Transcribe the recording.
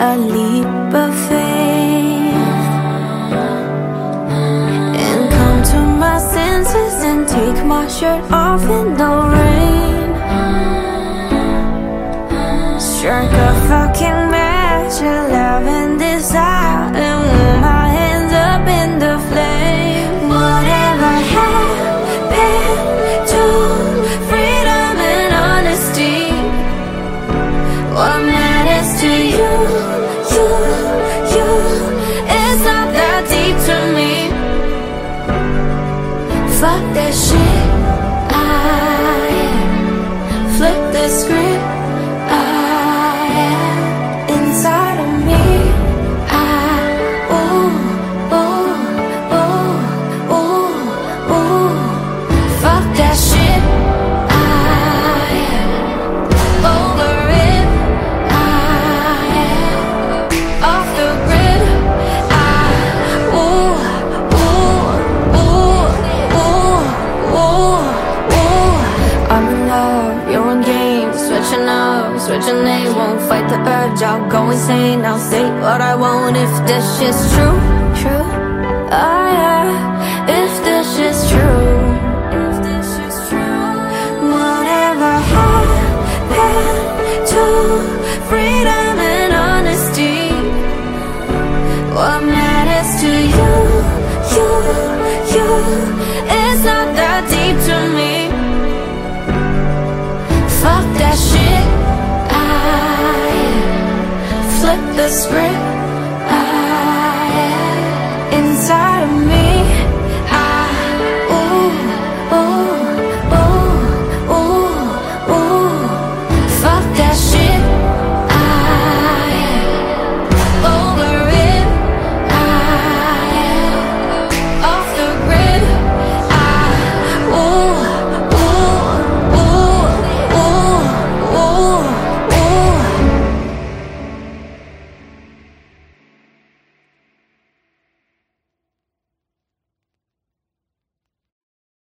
a leap of faith. And come to my senses and take my shirt off in the rain. Strike a fucking match, a love and desire And warm my hands up in the flame. Whatever happened to freedom and honesty? What matters to you, you, you? It's not that deep to me. Fuck that shit. I flip the script. Switching up, switching. They won't fight the urge. I'll go insane. I'll say what I want if this shit's true, true. Oh yeah, the spring